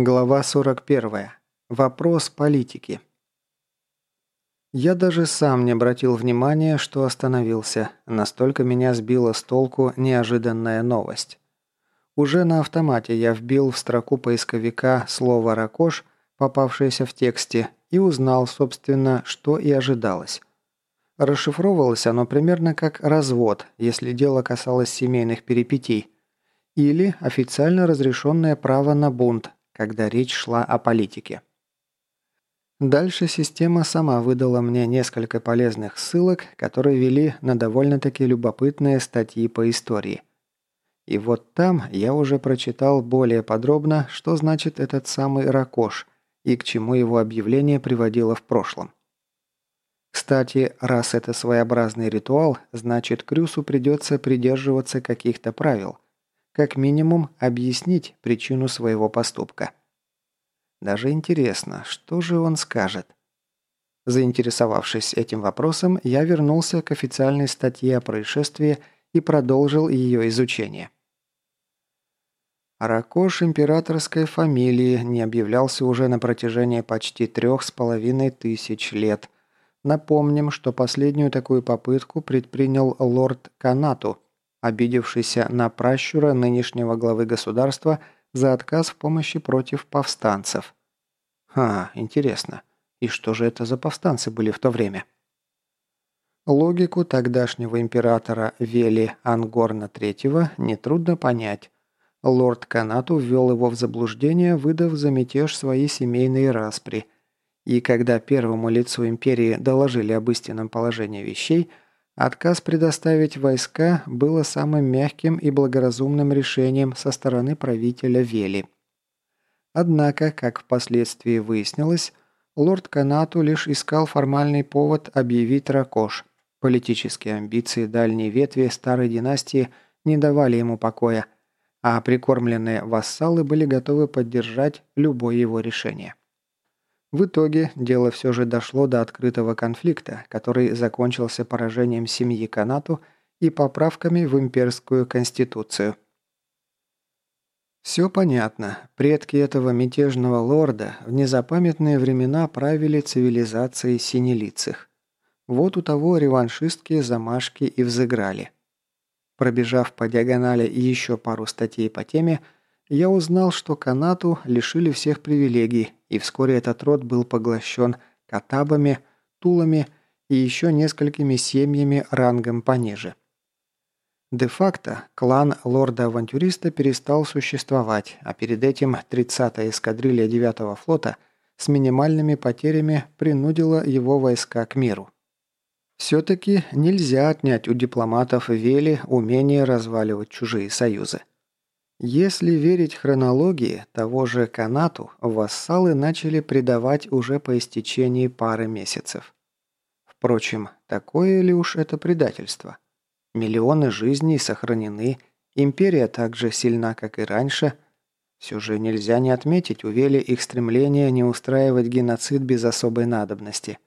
Глава 41. Вопрос политики. Я даже сам не обратил внимания, что остановился. Настолько меня сбила с толку неожиданная новость. Уже на автомате я вбил в строку поисковика слово «ракош», попавшееся в тексте, и узнал, собственно, что и ожидалось. Расшифровывалось оно примерно как «развод», если дело касалось семейных перипетий, или официально разрешенное право на бунт, когда речь шла о политике. Дальше система сама выдала мне несколько полезных ссылок, которые вели на довольно-таки любопытные статьи по истории. И вот там я уже прочитал более подробно, что значит этот самый ракош и к чему его объявление приводило в прошлом. Кстати, раз это своеобразный ритуал, значит Крюсу придется придерживаться каких-то правил – как минимум объяснить причину своего поступка. Даже интересно, что же он скажет? Заинтересовавшись этим вопросом, я вернулся к официальной статье о происшествии и продолжил ее изучение. Ракош императорской фамилии не объявлялся уже на протяжении почти трех с половиной тысяч лет. Напомним, что последнюю такую попытку предпринял лорд Канату – обидевшийся на пращура нынешнего главы государства за отказ в помощи против повстанцев. А, интересно, и что же это за повстанцы были в то время? Логику тогдашнего императора Вели Ангорна III нетрудно понять. Лорд Канату ввел его в заблуждение, выдав за мятеж свои семейные распри. И когда первому лицу империи доложили об истинном положении вещей – Отказ предоставить войска было самым мягким и благоразумным решением со стороны правителя Вели. Однако, как впоследствии выяснилось, лорд Канату лишь искал формальный повод объявить Ракош. Политические амбиции дальней ветви старой династии не давали ему покоя, а прикормленные вассалы были готовы поддержать любое его решение. В итоге дело все же дошло до открытого конфликта, который закончился поражением семьи Канату и поправками в имперскую конституцию. Все понятно. Предки этого мятежного лорда в незапамятные времена правили цивилизацией синелицых. Вот у того реваншистские замашки и взыграли. Пробежав по диагонали еще пару статей по теме, я узнал, что канату лишили всех привилегий, и вскоре этот род был поглощен катабами, тулами и еще несколькими семьями рангом пониже. Де-факто клан лорда-авантюриста перестал существовать, а перед этим 30-я эскадрилья 9-го флота с минимальными потерями принудила его войска к миру. Все-таки нельзя отнять у дипломатов Вели умение разваливать чужие союзы. Если верить хронологии того же канату, вассалы начали предавать уже по истечении пары месяцев. Впрочем, такое ли уж это предательство? Миллионы жизней сохранены, империя так же сильна, как и раньше. Все же нельзя не отметить увели их стремление не устраивать геноцид без особой надобности.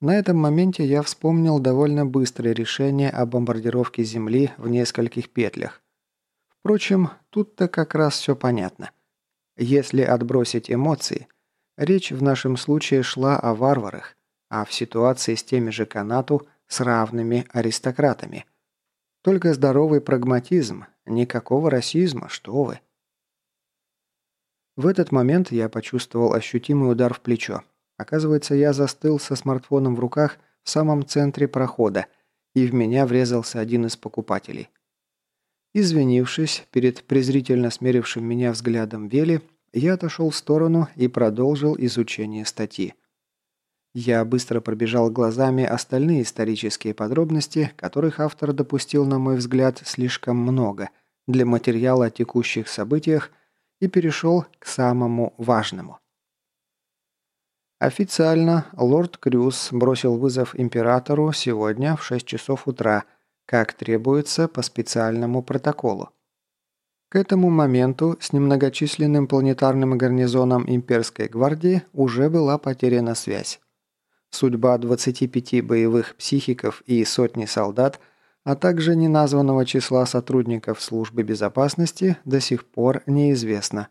На этом моменте я вспомнил довольно быстрое решение о бомбардировке Земли в нескольких петлях – Впрочем, тут-то как раз все понятно. Если отбросить эмоции, речь в нашем случае шла о варварах, а в ситуации с теми же канату с равными аристократами. Только здоровый прагматизм, никакого расизма, что вы. В этот момент я почувствовал ощутимый удар в плечо. Оказывается, я застыл со смартфоном в руках в самом центре прохода, и в меня врезался один из покупателей. Извинившись перед презрительно смерившим меня взглядом Вели, я отошел в сторону и продолжил изучение статьи. Я быстро пробежал глазами остальные исторические подробности, которых автор допустил, на мой взгляд, слишком много для материала о текущих событиях и перешел к самому важному. Официально лорд Крюс бросил вызов императору сегодня в 6 часов утра – как требуется по специальному протоколу. К этому моменту с немногочисленным планетарным гарнизоном имперской гвардии уже была потеряна связь. Судьба 25 боевых психиков и сотни солдат, а также неназванного числа сотрудников службы безопасности до сих пор неизвестна.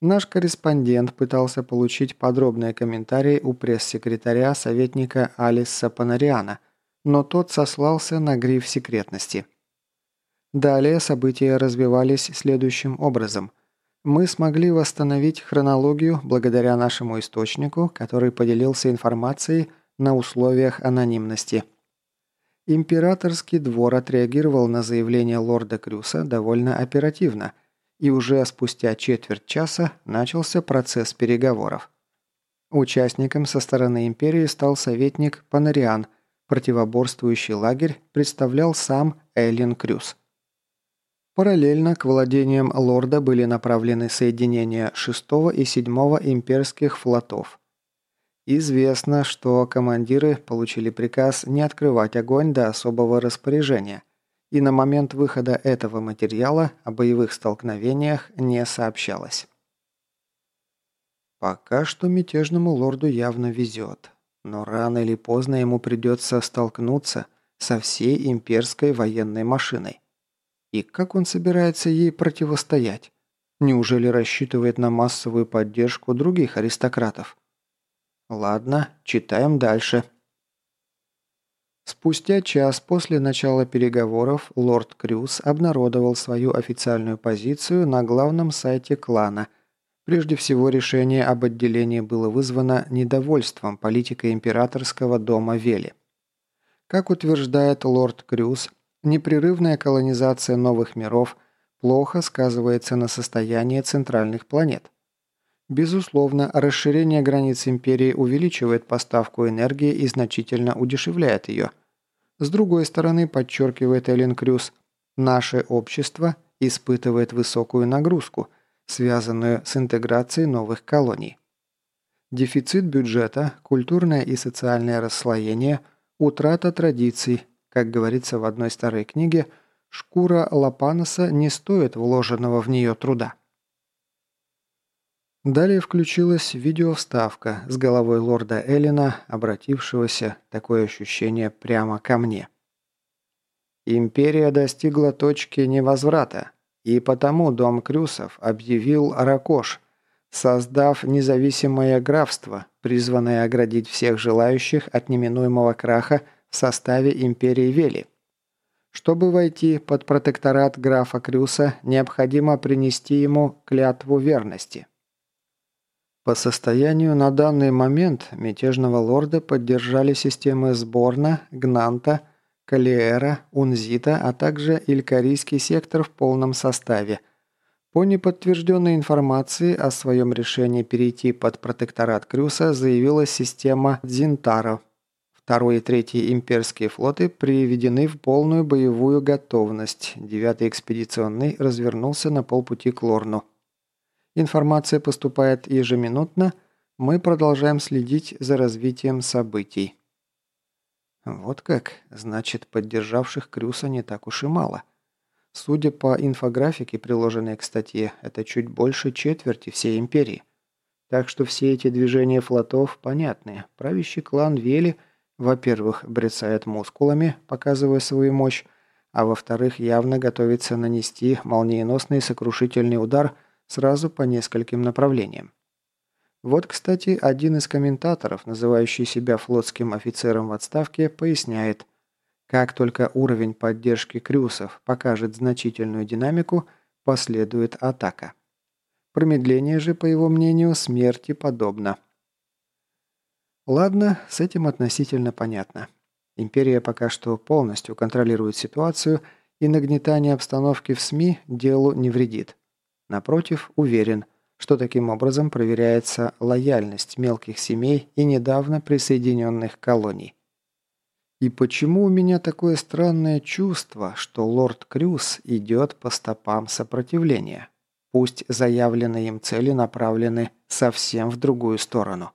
Наш корреспондент пытался получить подробные комментарии у пресс-секретаря советника Алиса Панариана, но тот сослался на гриф секретности. Далее события развивались следующим образом. Мы смогли восстановить хронологию благодаря нашему источнику, который поделился информацией на условиях анонимности. Императорский двор отреагировал на заявление лорда Крюса довольно оперативно, и уже спустя четверть часа начался процесс переговоров. Участником со стороны империи стал советник Панариан, противоборствующий лагерь представлял сам Эллен Крюс. Параллельно к владениям лорда были направлены соединения 6 и 7 имперских флотов. Известно, что командиры получили приказ не открывать огонь до особого распоряжения, и на момент выхода этого материала о боевых столкновениях не сообщалось. Пока что мятежному лорду явно везет, но рано или поздно ему придется столкнуться со всей имперской военной машиной. И как он собирается ей противостоять? Неужели рассчитывает на массовую поддержку других аристократов? Ладно, читаем дальше. Спустя час после начала переговоров лорд Крюс обнародовал свою официальную позицию на главном сайте клана. Прежде всего, решение об отделении было вызвано недовольством политикой императорского дома Вели. Как утверждает лорд Крюс, непрерывная колонизация новых миров плохо сказывается на состоянии центральных планет. Безусловно, расширение границ империи увеличивает поставку энергии и значительно удешевляет ее – с другой стороны, подчеркивает Эллен Крюс, наше общество испытывает высокую нагрузку, связанную с интеграцией новых колоний. Дефицит бюджета, культурное и социальное расслоение, утрата традиций, как говорится в одной старой книге, шкура Лапаноса не стоит вложенного в нее труда. Далее включилась видеовставка с головой лорда Эллина, обратившегося, такое ощущение, прямо ко мне. Империя достигла точки невозврата, и потому дом Крюсов объявил Ракош, создав независимое графство, призванное оградить всех желающих от неминуемого краха в составе империи Вели. Чтобы войти под протекторат графа Крюса, необходимо принести ему клятву верности. По состоянию на данный момент мятежного лорда поддержали системы Сборна, Гнанта, Калиэра, Унзита, а также Илькарийский сектор в полном составе. По неподтвержденной информации о своем решении перейти под протекторат Крюса заявила система Зинтаро. Второй и третий имперские флоты приведены в полную боевую готовность. Девятый экспедиционный развернулся на полпути к Лорну. Информация поступает ежеминутно, мы продолжаем следить за развитием событий. Вот как, значит, поддержавших Крюса не так уж и мало. Судя по инфографике, приложенной к статье, это чуть больше четверти всей империи. Так что все эти движения флотов понятны. Правящий клан Вели, во-первых, брецает мускулами, показывая свою мощь, а во-вторых, явно готовится нанести молниеносный сокрушительный удар – сразу по нескольким направлениям. Вот, кстати, один из комментаторов, называющий себя флотским офицером в отставке, поясняет, как только уровень поддержки крюсов покажет значительную динамику, последует атака. Промедление же, по его мнению, смерти подобно. Ладно, с этим относительно понятно. Империя пока что полностью контролирует ситуацию, и нагнетание обстановки в СМИ делу не вредит. Напротив, уверен, что таким образом проверяется лояльность мелких семей и недавно присоединенных колоний. И почему у меня такое странное чувство, что лорд Крюс идет по стопам сопротивления? Пусть заявленные им цели направлены совсем в другую сторону.